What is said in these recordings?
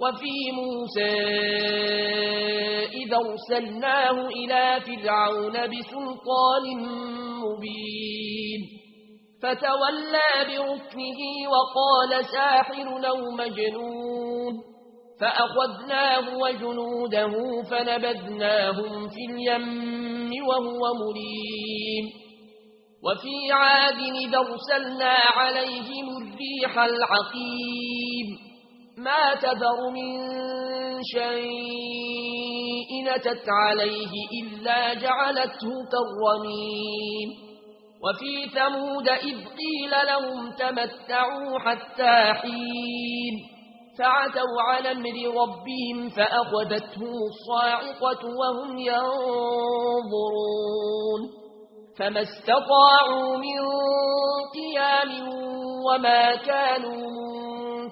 وفي موسى إذا أرسلناه إلى فرعون بسلطان مبين. فتولى بركنه وقال ساحر لو مجنون. فأخذناه وجنوده فنبذناهم في اليم وهو مريم. وفي عاد إذا أرسلنا عليهم الريح العقيم. ما تذر من شيء نتت عليه إلا جعلته كرمين وفي ثمود إذ قيل لهم تمتعوا حتى حين فعتوا على أمر ربهم فأخذتهم الصاعقة وهم ينظرون. فما استطاعوا من قيام وما كانوا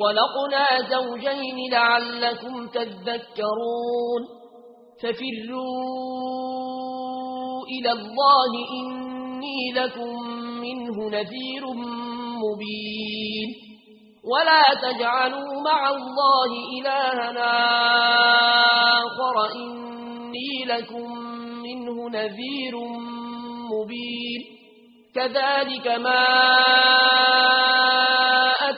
خلقنا زوجين لعلكم تذكرون ففروا إلى الله إني لكم منه نذير مبين ولا تجعلوا مع الله إلهنا آخر إني لكم منه نذير مبين كذلك ما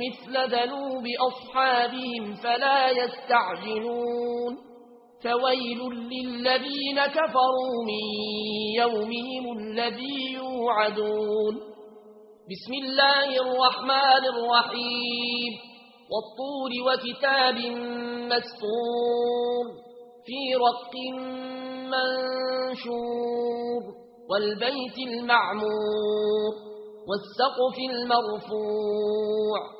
مثل ذنوب أصحابهم فلا يستعجلون. فويل للذين كفروا من يومهم الذي يوعدون. بسم الله الرحمن الرحيم. والطور وكتاب مسطور. في رق منشور. والبيت المعمور. والسقف المرفوع.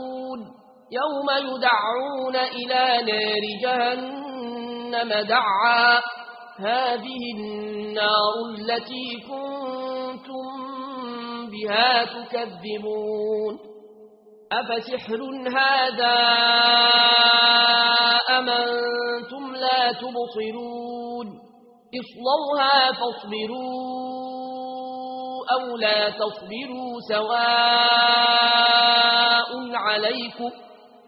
يوم يدعون إلى نار جهنم دعا. هذه النار التي كنتم بها تكذبون. أفسحر هذا أمنتم لا تبصرون؟ اصلوها فاصبروا أو لا تصبروا سواء عليكم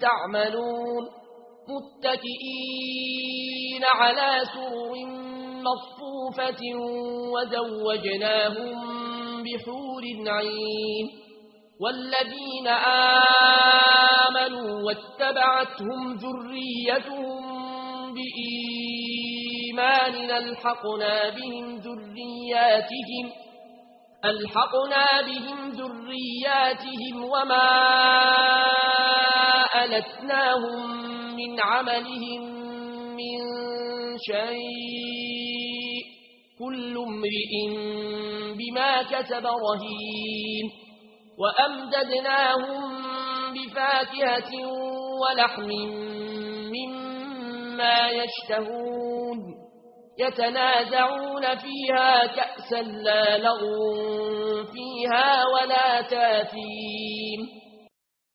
تعملون متكئين على سرر مصفوفة وزوجناهم بحور عين والذين آمنوا واتبعتهم ذريتهم بإيماننا ألحقنا بهم ذرياتهم ألحقنا بهم ذرياتهم وما حبثناهم من عملهم من شيء كل امرئ بما كتب رهين وأمددناهم بفاكهة ولحم مما يشتهون يتنازعون فيها كأسا لا لغ فيها ولا تاثيم